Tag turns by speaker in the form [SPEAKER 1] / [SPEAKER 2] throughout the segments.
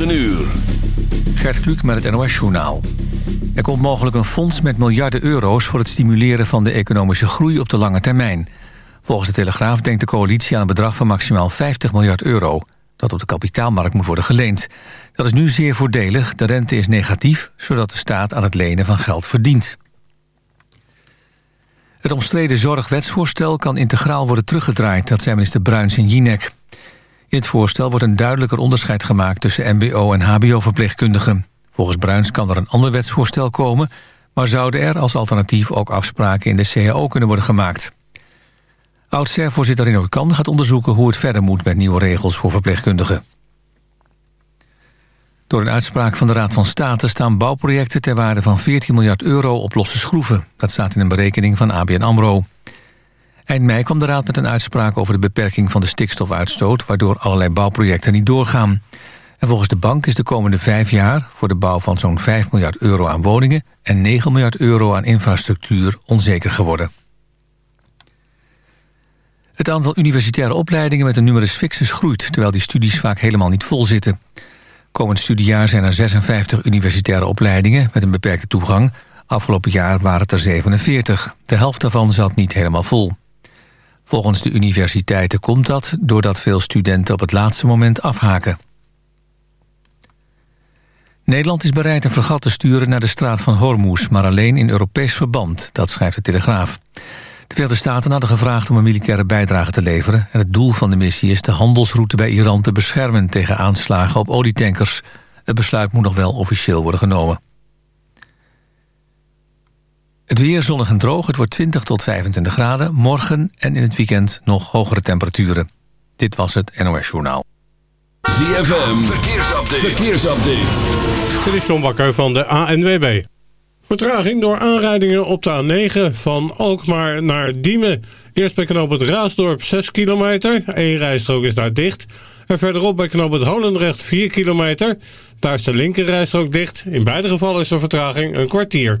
[SPEAKER 1] 9 uur.
[SPEAKER 2] Gert Kluk met het NOS-journaal. Er komt mogelijk een fonds met miljarden euro's... voor het stimuleren van de economische groei op de lange termijn. Volgens de Telegraaf denkt de coalitie aan een bedrag van maximaal 50 miljard euro... dat op de kapitaalmarkt moet worden geleend. Dat is nu zeer voordelig, de rente is negatief... zodat de staat aan het lenen van geld verdient. Het omstreden zorgwetsvoorstel kan integraal worden teruggedraaid... dat zei minister Bruins in Jinek. In het voorstel wordt een duidelijker onderscheid gemaakt... tussen mbo- en hbo-verpleegkundigen. Volgens Bruins kan er een ander wetsvoorstel komen... maar zouden er als alternatief ook afspraken in de CAO kunnen worden gemaakt. Oud-SER-voorzitter Rino Kan gaat onderzoeken hoe het verder moet... met nieuwe regels voor verpleegkundigen. Door een uitspraak van de Raad van State staan bouwprojecten ter waarde van 14 miljard euro op losse schroeven. Dat staat in een berekening van ABN AMRO. Eind mei kwam de Raad met een uitspraak over de beperking van de stikstofuitstoot... waardoor allerlei bouwprojecten niet doorgaan. En volgens de bank is de komende vijf jaar voor de bouw van zo'n 5 miljard euro aan woningen... en 9 miljard euro aan infrastructuur onzeker geworden. Het aantal universitaire opleidingen met een numerus fixus groeit... terwijl die studies vaak helemaal niet vol zitten. Komend studiejaar zijn er 56 universitaire opleidingen met een beperkte toegang. Afgelopen jaar waren het er 47. De helft daarvan zat niet helemaal vol. Volgens de universiteiten komt dat doordat veel studenten op het laatste moment afhaken. Nederland is bereid een fregat te sturen naar de straat van Hormuz... maar alleen in Europees verband, dat schrijft de Telegraaf. De Verenigde Staten hadden gevraagd om een militaire bijdrage te leveren... en het doel van de missie is de handelsroute bij Iran te beschermen... tegen aanslagen op olietankers. Het besluit moet nog wel officieel worden genomen. Het weer zonnig en droog. Het wordt 20 tot 25 graden. Morgen en in het weekend nog hogere temperaturen. Dit was het NOS Journaal.
[SPEAKER 1] ZFM, verkeersupdate. verkeersupdate.
[SPEAKER 3] Dit is John Bakker van de ANWB. Vertraging door aanrijdingen op de A9 van Alkmaar naar Diemen. Eerst bij knoop het Raasdorp 6 kilometer. Eén rijstrook is daar dicht. En verderop bij knoop het Holendrecht 4 kilometer. Daar is de linker rijstrook dicht. In beide gevallen is de vertraging een kwartier.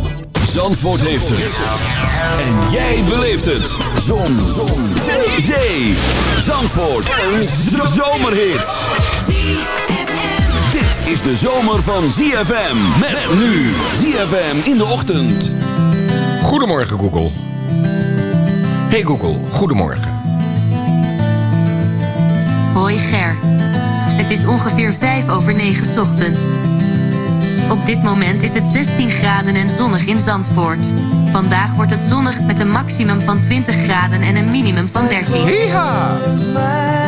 [SPEAKER 1] Zandvoort heeft het. En jij beleeft het. Zon. Zon. Zee. Zee. Zandvoort. Een zomerhit. Dit is de zomer van ZFM. Met nu ZFM in de ochtend.
[SPEAKER 4] Goedemorgen Google. Hey Google, goedemorgen.
[SPEAKER 5] Hoi Ger. Het is ongeveer 5 over 9 ochtends. Op dit moment is het 16 graden en zonnig in Zandvoort. Vandaag wordt het zonnig met een maximum van 20 graden en een minimum van 13.
[SPEAKER 4] Hiha!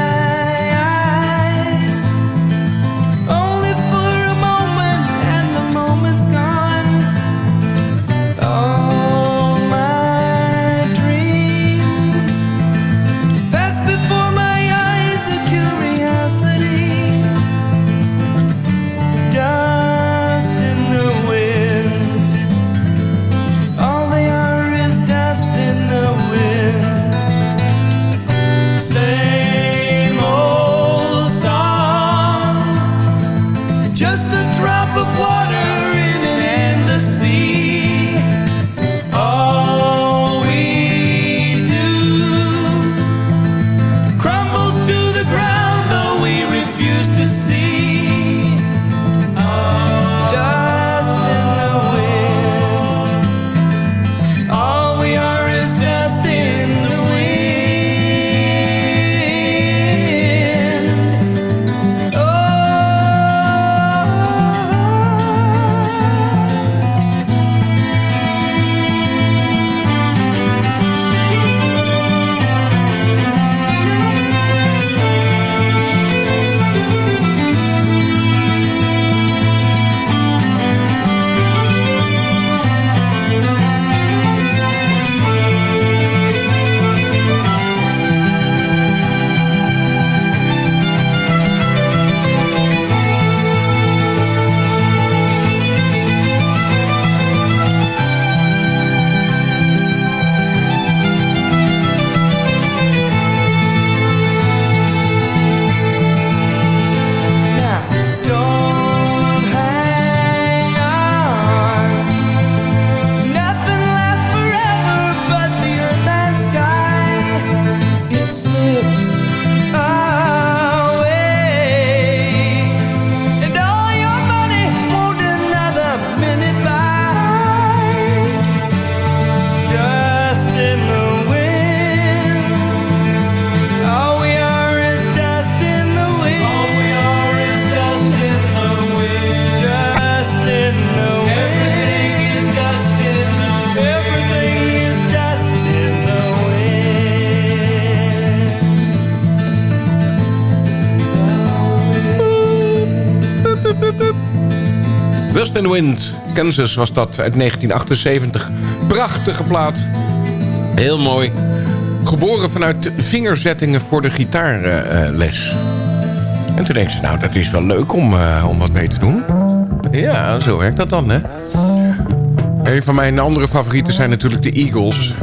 [SPEAKER 4] Wind. Kansas was dat uit 1978. Prachtige plaat. Heel mooi. Geboren vanuit vingerzettingen voor de gitaarles. en toen denk ze, nou, dat is wel leuk om, uh, om wat mee te doen. Ja, zo werkt dat dan, hè. Een van mijn andere favorieten zijn natuurlijk de Eagles.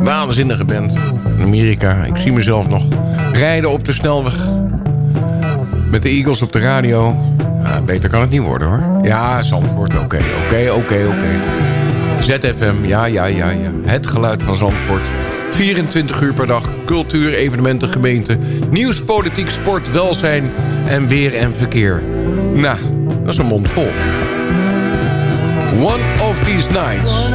[SPEAKER 4] Waanzinnige band. In Amerika. Ik zie mezelf nog rijden op de snelweg. Met de Eagles op de radio. Beter kan het niet worden hoor. Ja, Zandvoort, oké, oké, oké, oké. ZFM, ja, ja, ja, ja. Het geluid van Zandvoort. 24 uur per dag. Cultuur, evenementen, gemeente. Nieuws, politiek, sport, welzijn en weer en verkeer. Nou, dat is een mond vol. One of these nights.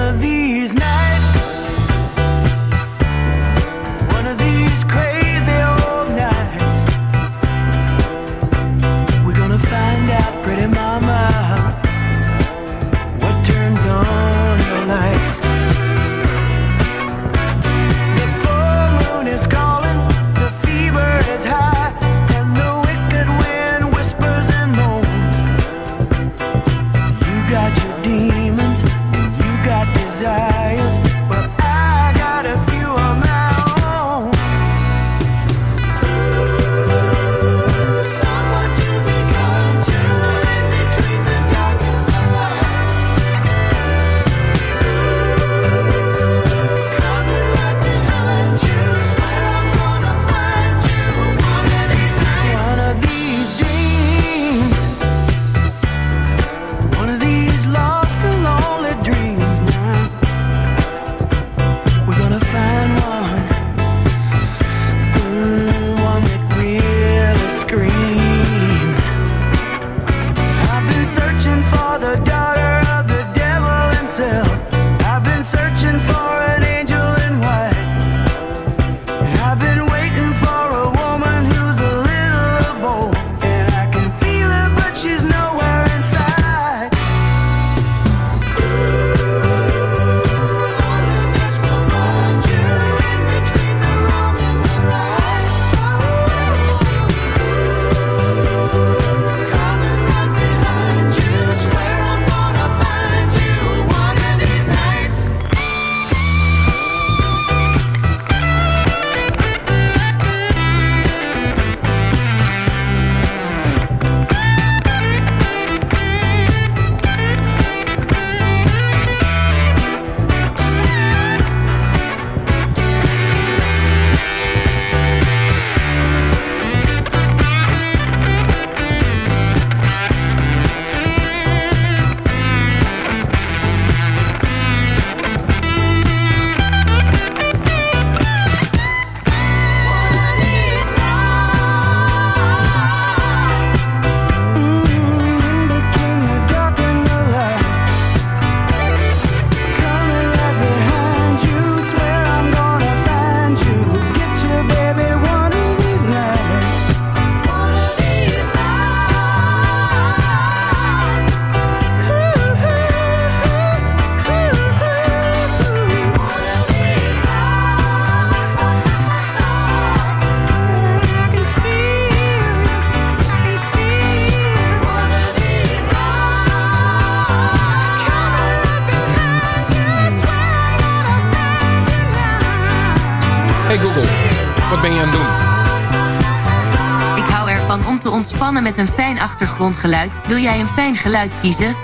[SPEAKER 5] Met een fijn achtergrondgeluid. Wil jij een fijn geluid kiezen?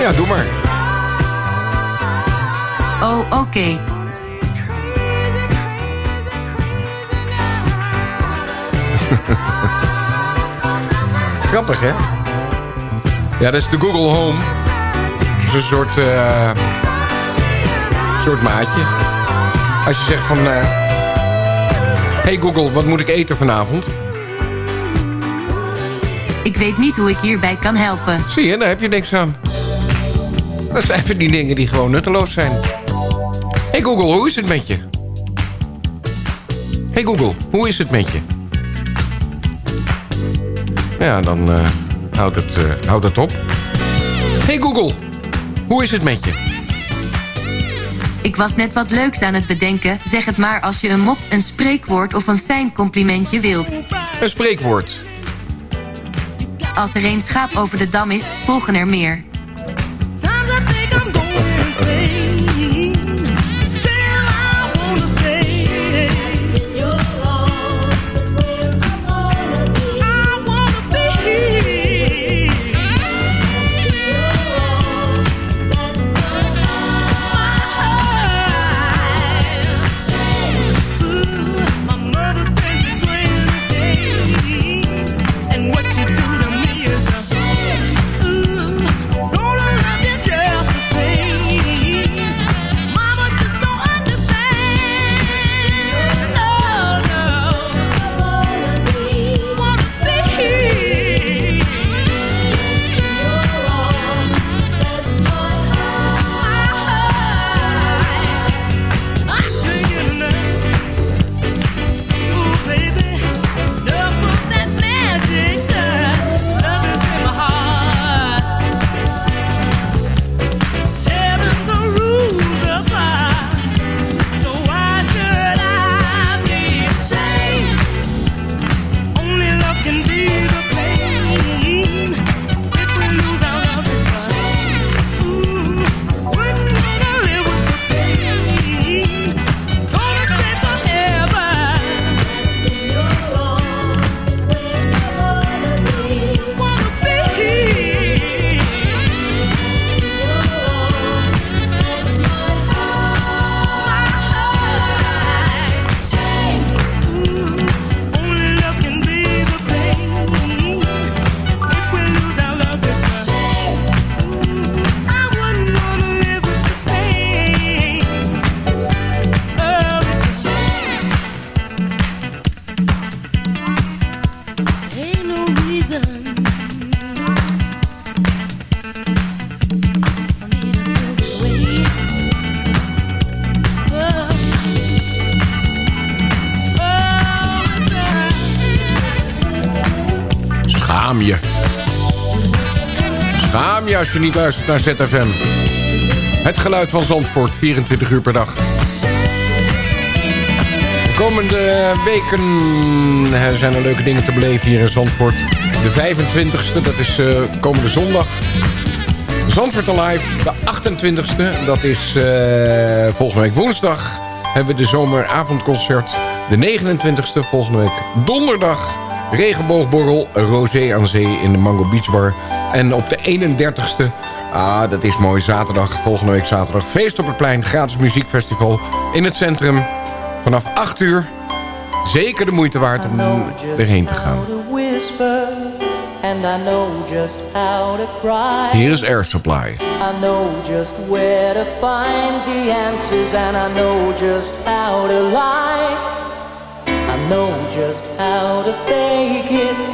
[SPEAKER 4] Ja, doe maar.
[SPEAKER 5] Oh, oké. Okay.
[SPEAKER 4] Grappig, hè? Ja, dat is de Google Home. Dat is een soort... Uh, soort maatje. Als je zegt van... Uh, hey Google, wat moet ik eten vanavond?
[SPEAKER 5] Ik weet niet hoe ik hierbij kan helpen.
[SPEAKER 4] Zie je, daar heb je niks aan. Dat zijn even die dingen die gewoon nutteloos zijn. Hey Google, hoe is het met je? Hey Google, hoe is het met je? Ja, dan uh, houd, het, uh, houd het op. Hey Google, hoe is het met je?
[SPEAKER 5] Ik was net wat leuks aan het bedenken. Zeg het maar als je een mop, een spreekwoord of een fijn complimentje wilt.
[SPEAKER 4] Een spreekwoord.
[SPEAKER 5] Als er een schaap over de dam is, volgen er meer.
[SPEAKER 6] Je niet luistert naar ZFM. Het geluid van Zandvoort, 24 uur per dag. De komende weken zijn er leuke dingen te beleven hier in Zandvoort. De 25e, dat is uh, komende zondag. Zandvoort Alive, de 28e, dat is uh, volgende week woensdag... hebben we de zomeravondconcert. De 29e, volgende week donderdag... regenboogborrel Rosé aan Zee in de Mango Beach Bar. En op de 31e, ah, dat is mooi, zaterdag, volgende week zaterdag... Feest op het Plein, gratis muziekfestival in het centrum... vanaf 8 uur. Zeker de moeite waard om erheen te gaan. And I know just how to cry. Here's Air Supply. I know just where to find the answers, and I know just how to lie. I know just how to fake it,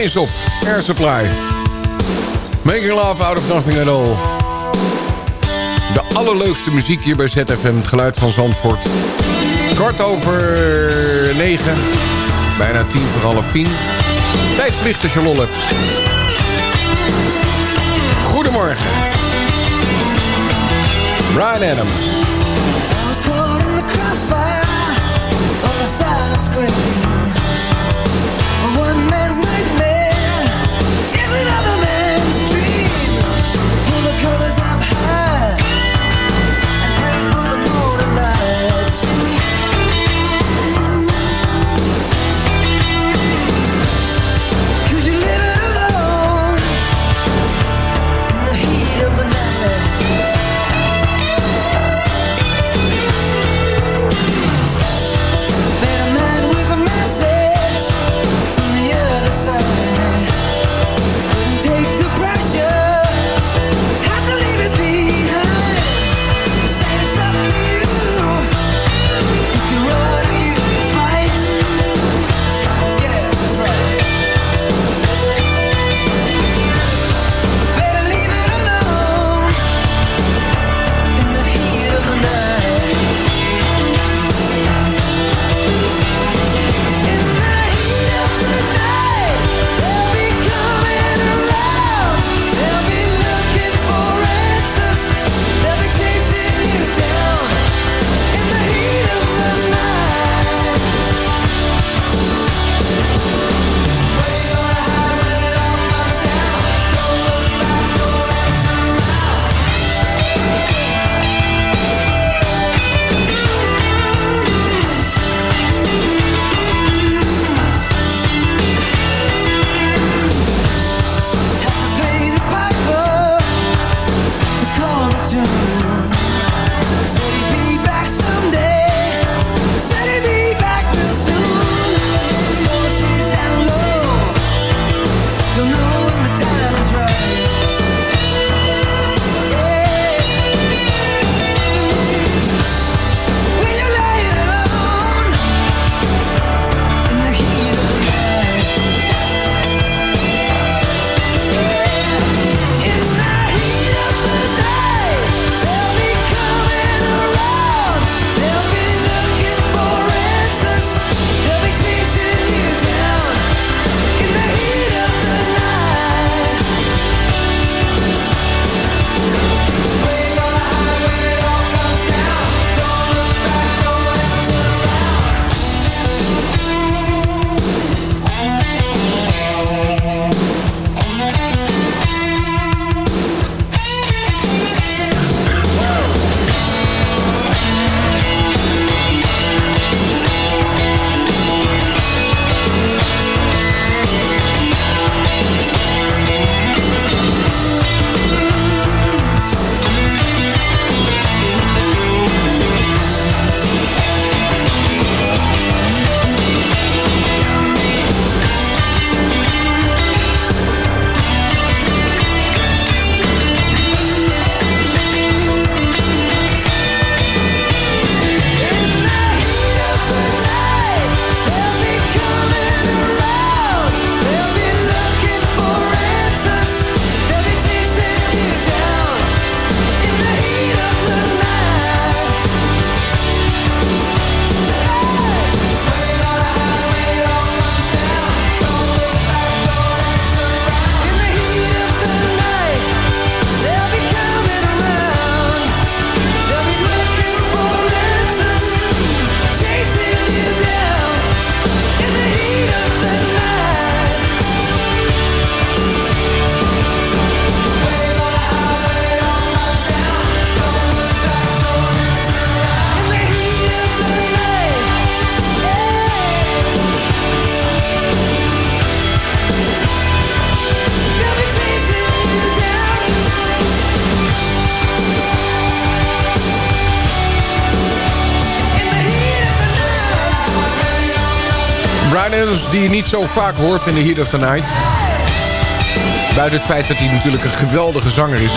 [SPEAKER 6] Steeds op. Air Supply. Making love out of nothing at all. De allerleukste muziek hier bij ZFM. Het geluid van Zandvoort. Kort over negen. Bijna tien voor half tien. Tijd vliegt als je. Goedemorgen. Brian Adams.
[SPEAKER 4] Die je niet zo vaak hoort in de Heat of the Night. Buiten het feit dat hij natuurlijk een geweldige zanger is...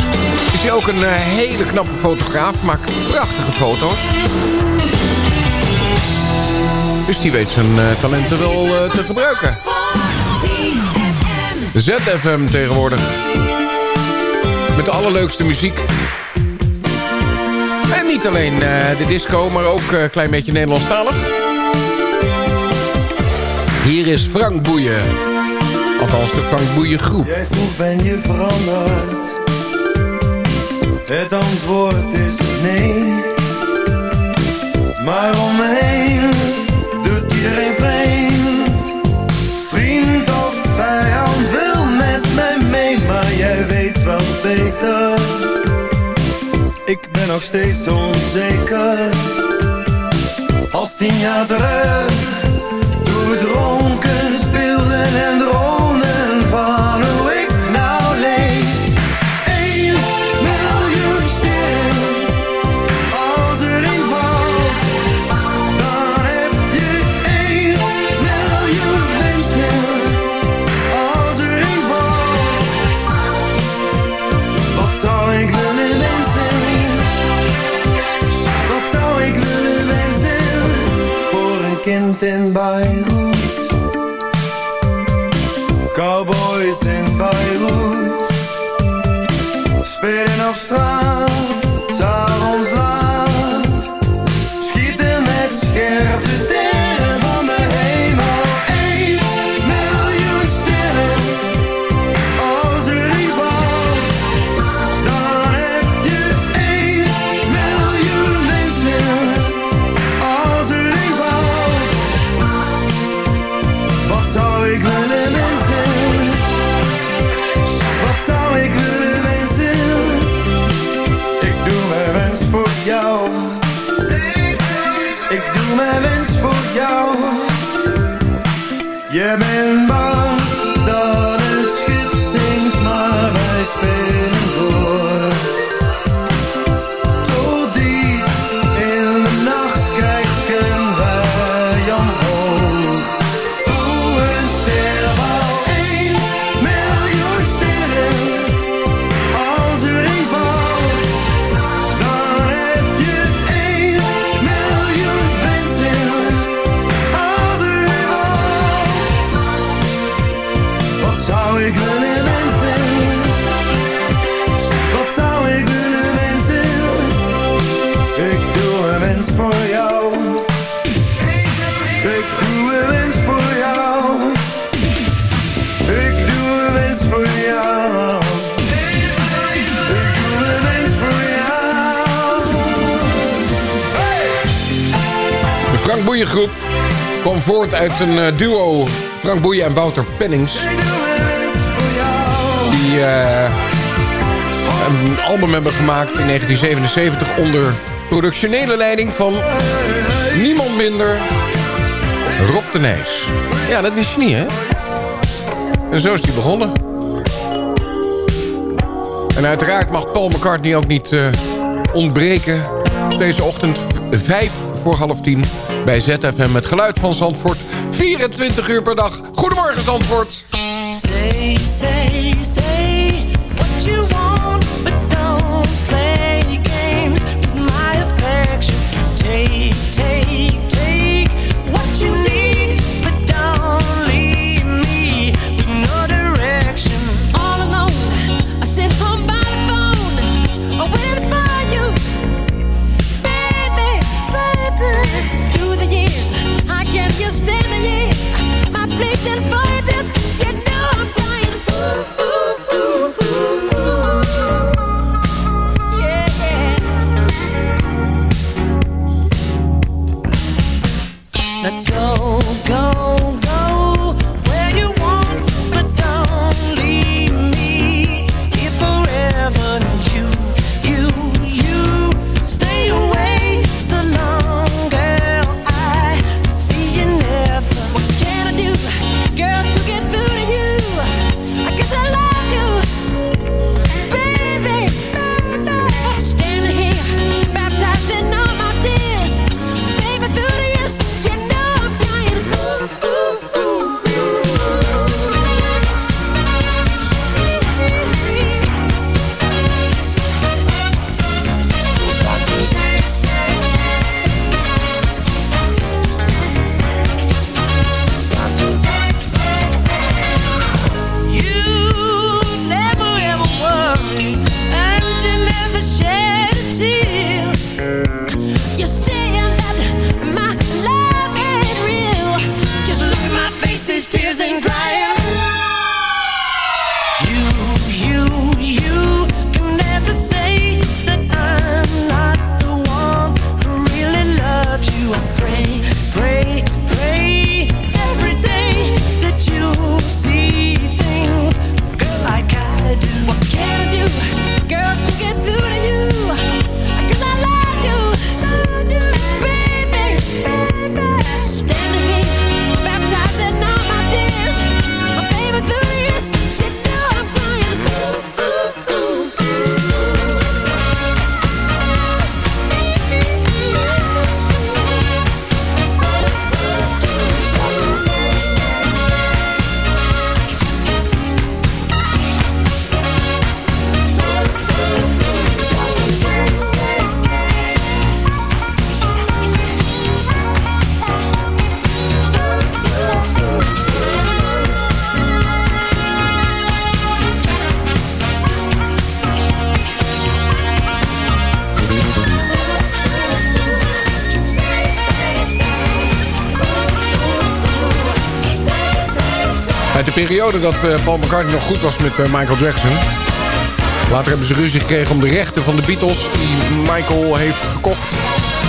[SPEAKER 4] is hij ook een eh, hele knappe fotograaf. Maakt prachtige foto's. Dus die weet zijn uh, talenten wel uh, te gebruiken. ZFM tegenwoordig. Met de allerleukste muziek. En niet alleen de disco, maar ook een klein beetje Nederlandstalig. Hier is Frank Boeien. Althans de Frank Boeien groep.
[SPEAKER 7] Jij vroeg ben je veranderd. Het antwoord is nee. Maar om me heen doet iedereen vreemd. Vriend of vijand wil met mij mee. Maar jij weet wel beter. Ik ben nog steeds onzeker. Als tien jaar terug. Dronken speelden en droomden een
[SPEAKER 4] eh, duo Frank Boeien en Wouter Pennings. Die eh, een album hebben gemaakt in 1977 onder productionele leiding van niemand minder Rob de Nijs. Ja, dat wist je niet, hè? En zo is hij begonnen. En uiteraard mag Paul McCartney ook niet eh, ontbreken. Deze ochtend vijf voor half tien bij ZFM met geluid van Zandvoort. 24 uur per dag. Goedemorgen Zandvoort.
[SPEAKER 8] Say, say, say what you want, but don't play games with my affection. Take,
[SPEAKER 4] periode dat eh, Paul McCartney nog goed was met eh, Michael Jackson. Later hebben ze ruzie gekregen om de rechten van de Beatles... die Michael heeft gekocht.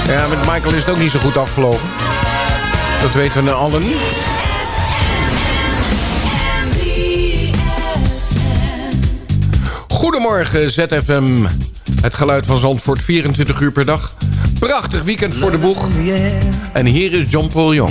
[SPEAKER 4] Ja, met Michael is het ook niet zo goed afgelopen. Dat weten we allen. Goedemorgen ZFM. Het geluid van Zandvoort 24 uur per dag. Prachtig weekend voor de boeg. En hier is John Paul Jong.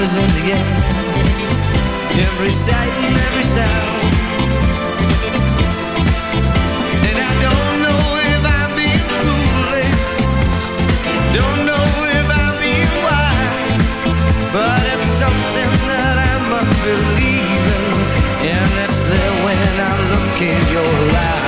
[SPEAKER 9] in the air, every sight and every sound. And I don't know if I'm being don't know if I'm being wise, but it's something that I must believe in, and it's there when I look in your eyes.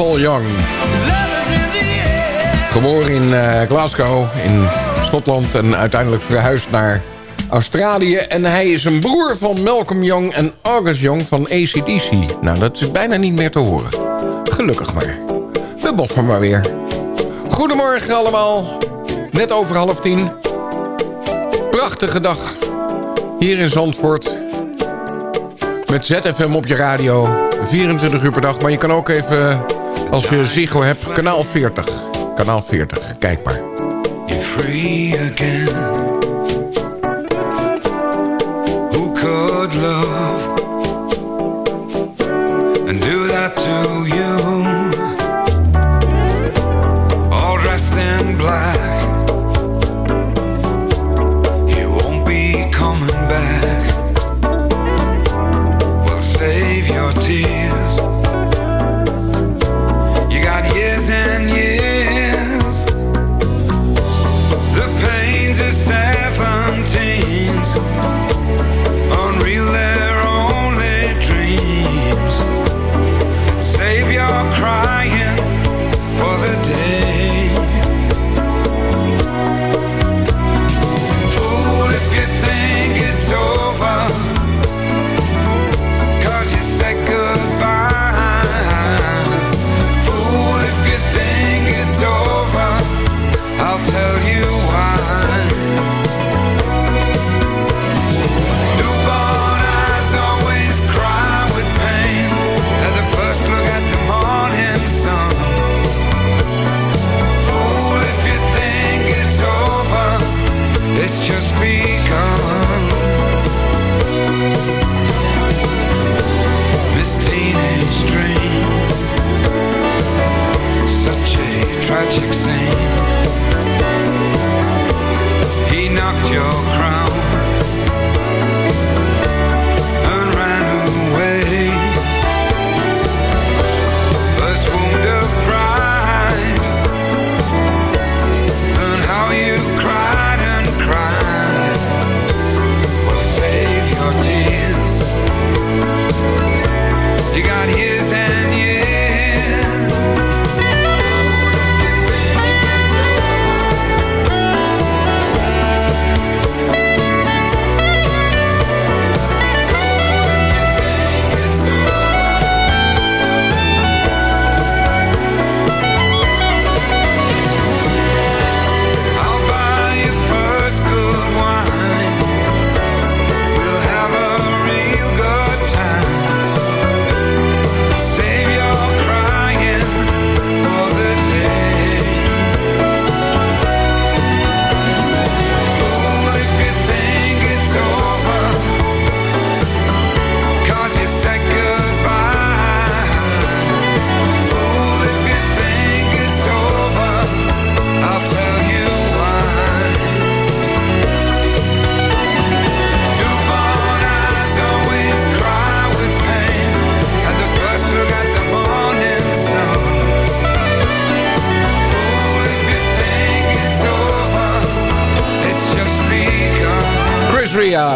[SPEAKER 4] Paul Young. Geboren in eh, Glasgow in Schotland en uiteindelijk verhuisd naar Australië. En hij is een broer van Malcolm Young en August Young van ACDC. Nou, dat is bijna niet meer te horen. Gelukkig maar. We boffen maar weer. Goedemorgen allemaal. Net over half tien. Prachtige dag. Hier in Zandvoort. Met ZFM op je radio. 24 uur per dag. Maar je kan ook even, als je Ziggo hebt, kanaal 40. Kanaal 40. Kijk maar.
[SPEAKER 10] You're free again. Who could love and do that to you? All dressed in black.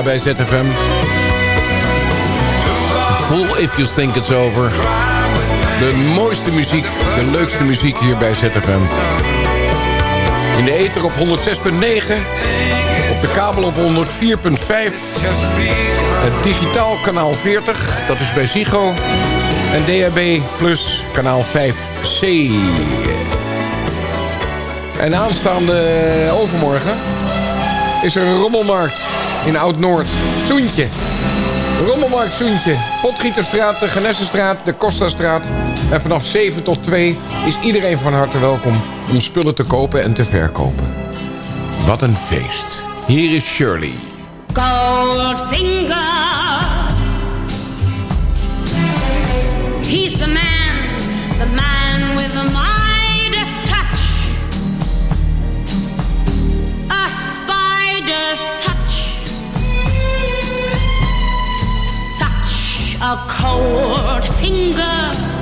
[SPEAKER 4] Bij ZFM. Full If You Think It's Over. De mooiste muziek, de leukste muziek hier bij ZFM. In de ether op 106.9. Op de kabel op 104.5. Het digitaal kanaal 40, dat is bij Ziggo. En DHB Plus kanaal 5C. En aanstaande overmorgen is er een rommelmarkt in Oud-Noord. Soentje. Rommelmarkt Soentje. Potgieterstraat, de Genessenstraat, de Costastraat. En vanaf 7 tot 2 is iedereen van harte welkom om spullen te kopen en te verkopen. Wat een feest. Hier is Shirley.
[SPEAKER 11] Cold finger.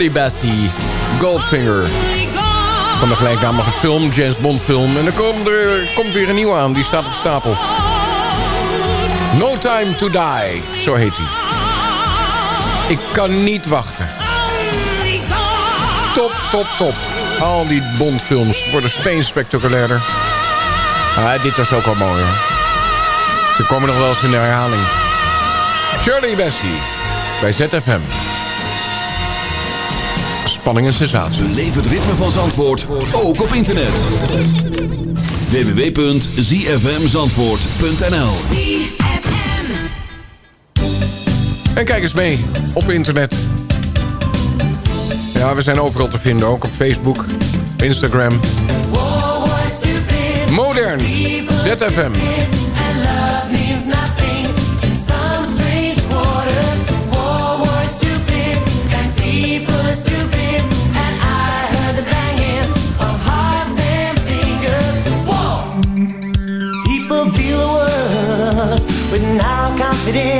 [SPEAKER 4] Shirley Bassey. Goldfinger. Van de gelijknamige film, James Bond film. En er komt, er komt weer een nieuwe aan, die staat op stapel. No Time to Die, zo heet hij. Ik kan niet wachten. Top, top, top. Al die Bondfilms worden steeds spectaculairder. Ah, dit was ook wel mooi hoor. Ze komen nog wel eens in de herhaling. Shirley Bassey bij ZFM. Spanning en sensatie.
[SPEAKER 1] Beleef het ritme van Zandvoort, ook op internet. www.zfmzandvoort.nl
[SPEAKER 4] En kijk eens mee op internet. Ja, we zijn overal te vinden, ook op Facebook, Instagram. Modern, ZFM.
[SPEAKER 12] it is.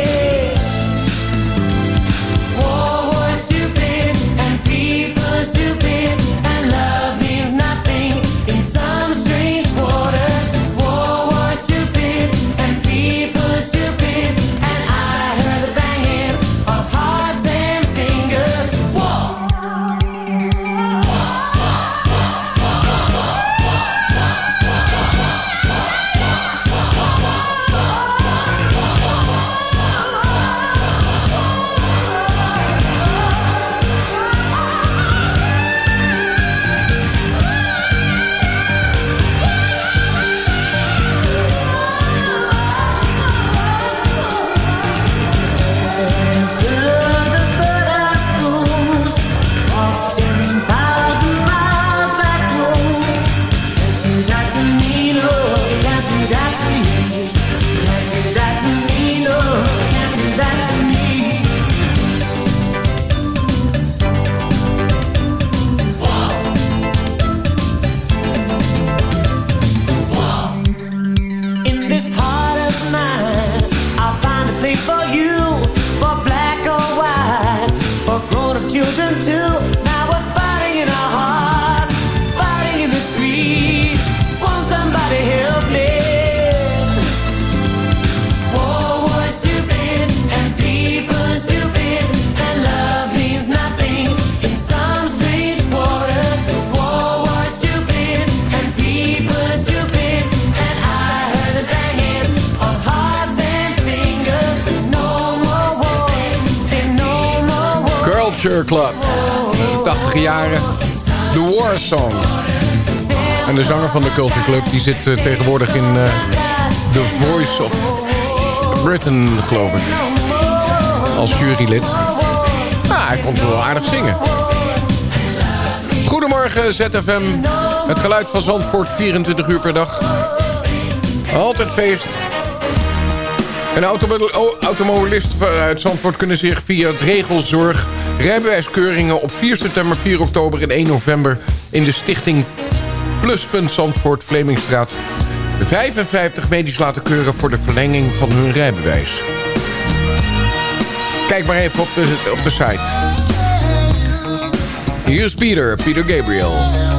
[SPEAKER 4] Culture Club. De 80 jaren. The War Song. En de zanger van de Culture Club die zit eh, tegenwoordig in eh, The Voice of Britain, geloof ik. Als jurylid. Ah, hij komt wel aardig zingen. Goedemorgen ZFM. Het geluid van Zandvoort 24 uur per dag. Altijd feest. En automo- o- automobilisten vanuit Zandvoort kunnen zich via het regelzorg... rijbewijskeuringen op 4 september, 4 oktober en 1 november... in de stichting Pluspunt Zandvoort Vlemingstraat 55 medisch laten keuren voor de verlenging van hun rijbewijs. Kijk maar even op de, op de site. Hier is Pieter, Pieter Gabriel.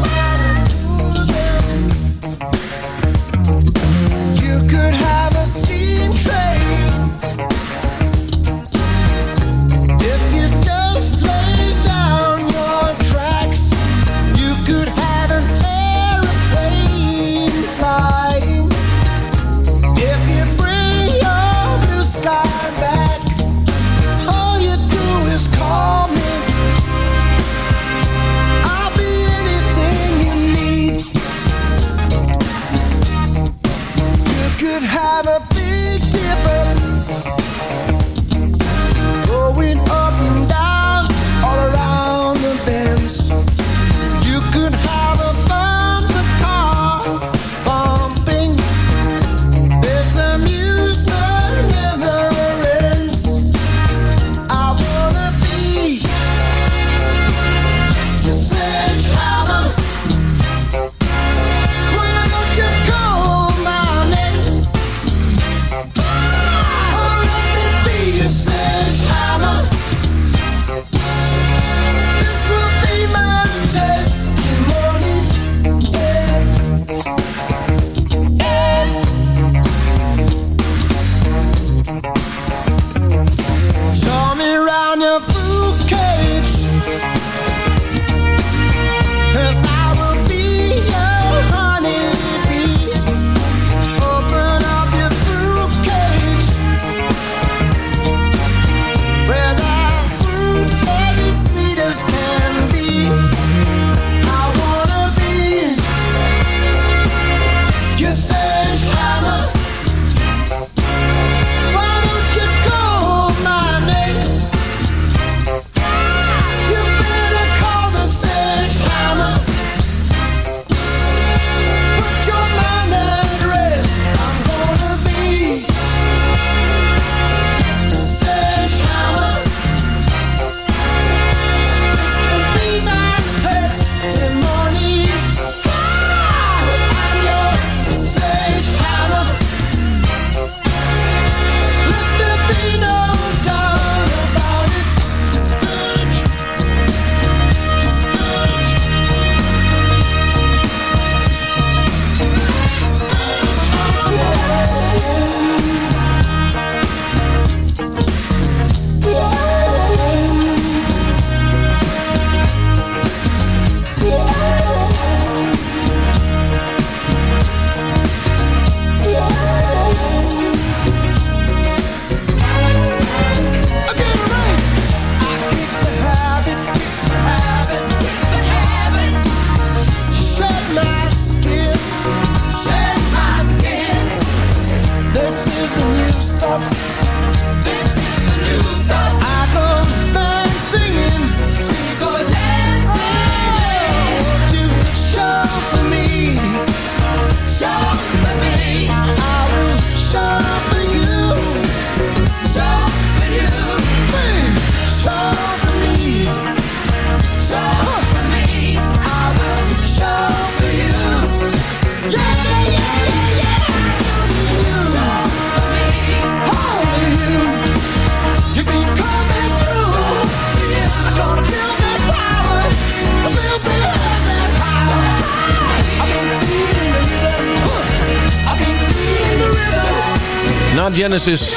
[SPEAKER 4] Genesis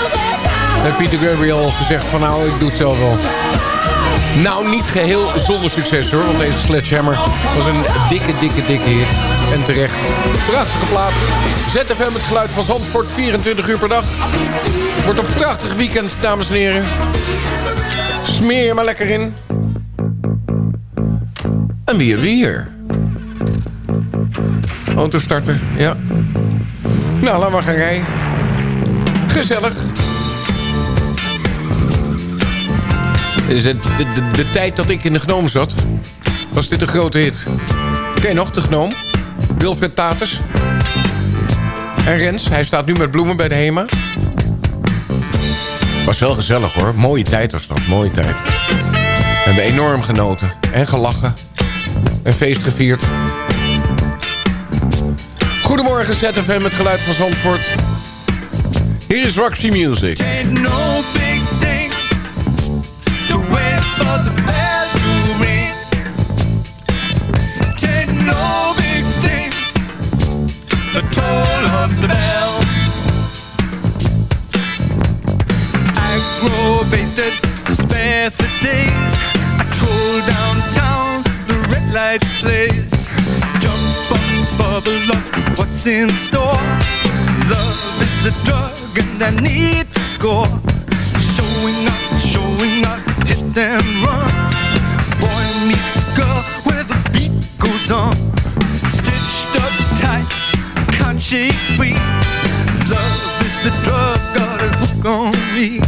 [SPEAKER 4] heeft Peter Gabriel gezegd van nou, ik doe het zelf wel. Nou, niet geheel zonder succes hoor. Want deze Sledgehammer was een dikke, dikke, dikke hit. En terecht. Prachtige plaat. ZFM het geluid van Zandvoort 24 uur per dag. Wordt een prachtig weekend, dames en heren. Smeer je maar lekker in. En wie hebben we hier? Auto starten, ja. Nou, laten we gaan rijden. Gezellig. De, de, tijd dat ik in de Gnoom zat, was dit een grote hit. Ken nog, de Gnoom? Wilfred Taters. En Rens, hij staat nu met bloemen bij de HEMA. Was wel gezellig hoor. Mooie tijd was dat, mooie tijd. We hebben enorm genoten. En gelachen. En feest gevierd. Goedemorgen ZFM, het geluid van Zandvoort. Hier is Roxy Music.
[SPEAKER 10] aggravated spare for days. I troll downtown the red light plays Jump on bubble up what's in store? Love is the drug and I need to score. Showing up, showing up, hit and run. Boy meets girl where the beat goes on. Stitched up tight, can't shake free. Love is the drug, got a hook on me.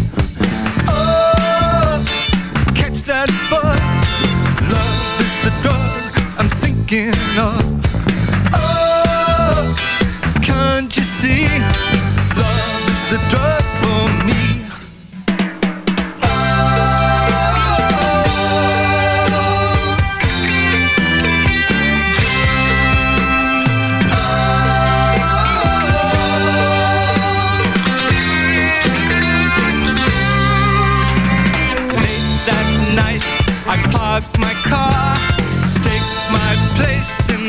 [SPEAKER 10] Oh, catch that buzz. Love is the drug I'm thinking of.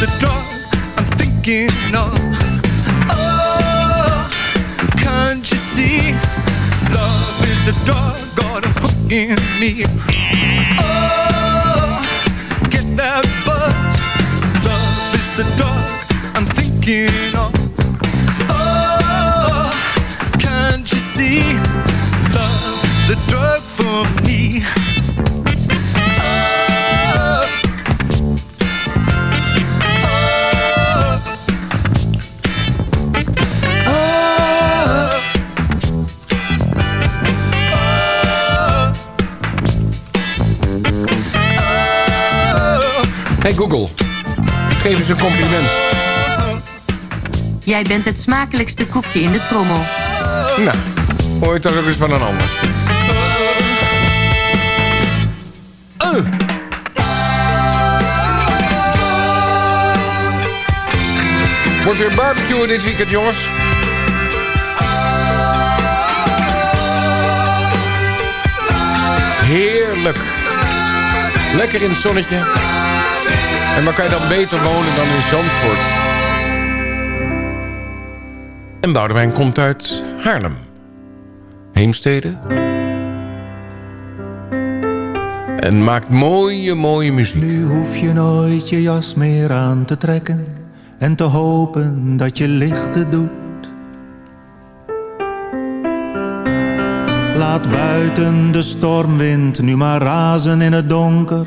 [SPEAKER 10] The drug I'm thinking of. Oh, can't you see? Love is the drug got a hook in me. Oh, get that buzz. Love is the drug I'm thinking of. Oh, can't you see? Love, the drug for me.
[SPEAKER 4] Hey Google, geef eens een compliment.
[SPEAKER 5] Jij bent het smakelijkste koekje in de trommel.
[SPEAKER 4] Nou, je dat ook eens van een ander. Uh. Wordt weer barbecue dit weekend, jongens. Heerlijk. Lekker in het zonnetje. En waar kan je dan beter wonen dan in Zandvoort? En Boudewijn komt uit Haarlem. Heemstede. En maakt mooie, mooie muziek.
[SPEAKER 7] Nu hoef je nooit je jas meer aan te trekken en te hopen dat je lichten doet. Laat buiten de stormwind nu maar razen in het donker,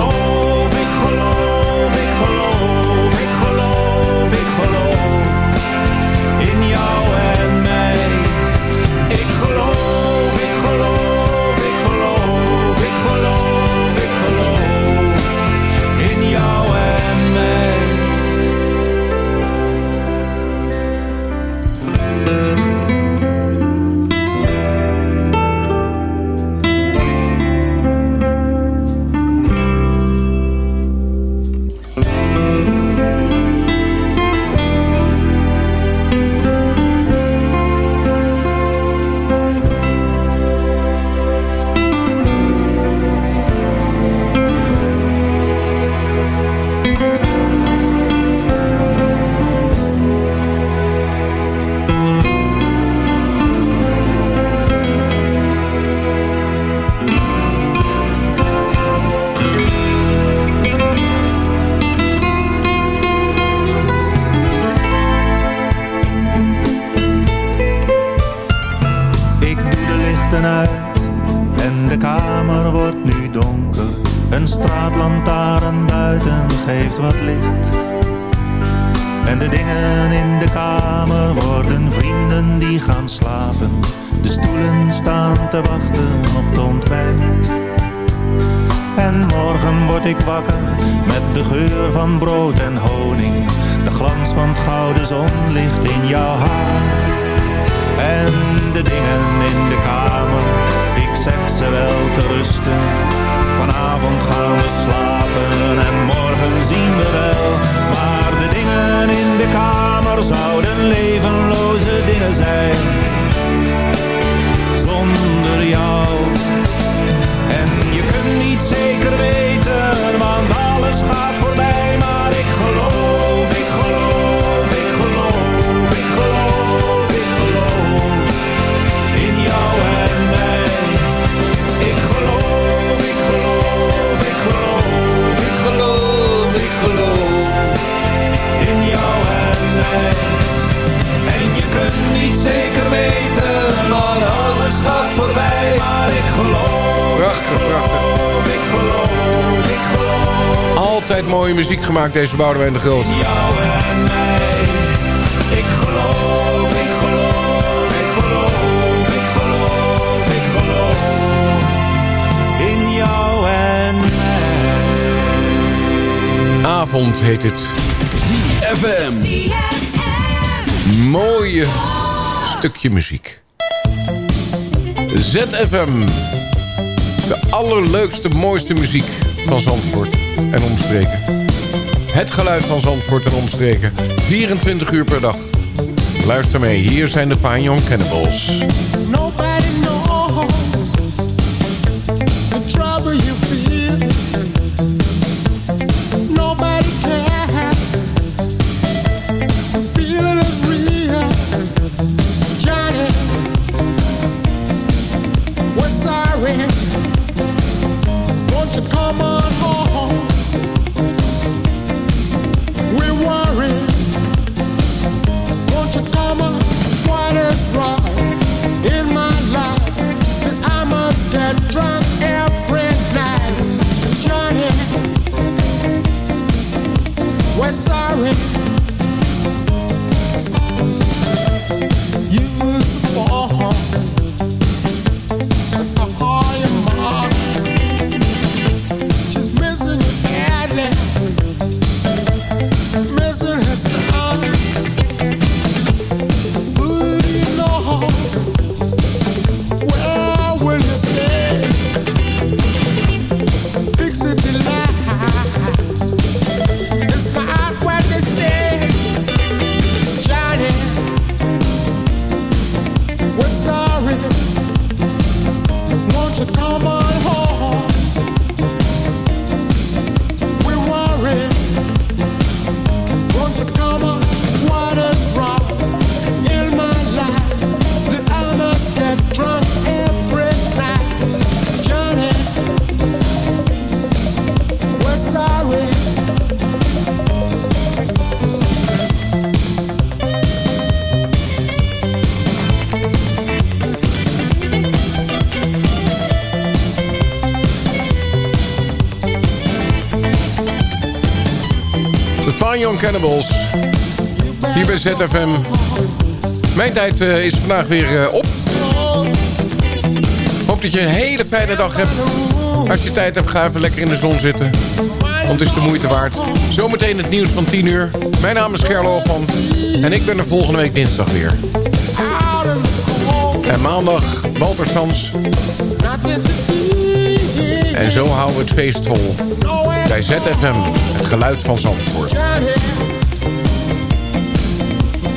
[SPEAKER 4] Altijd mooie muziek gemaakt, deze Boudewijn de Groot.
[SPEAKER 7] in jou en mij. Ik geloof, ik geloof, ik geloof, ik geloof, ik geloof in jou en mij.
[SPEAKER 4] Avond heet het.
[SPEAKER 1] ZFM.
[SPEAKER 4] Mooie stukje muziek. ZFM. De allerleukste, mooiste muziek van Zandvoort en omstreken. Het geluid van Zandvoort en omstreken. 24 uur per dag. Luister mee, hier zijn de Young Cannibals.
[SPEAKER 13] Cannibals. Hier bij ZFM. Mijn tijd eh, is vandaag weer eh, op. Hoop dat je een hele fijne dag hebt. Als je tijd hebt, ga even lekker in de zon zitten. Want het is de moeite waard. Zometeen het nieuws van 10 uur. Mijn naam is Gerlo van. En ik ben er volgende week dinsdag weer. En maandag Walter Sans. En zo houden we het feest vol. Bij ZFM, het geluid van Zandvoort.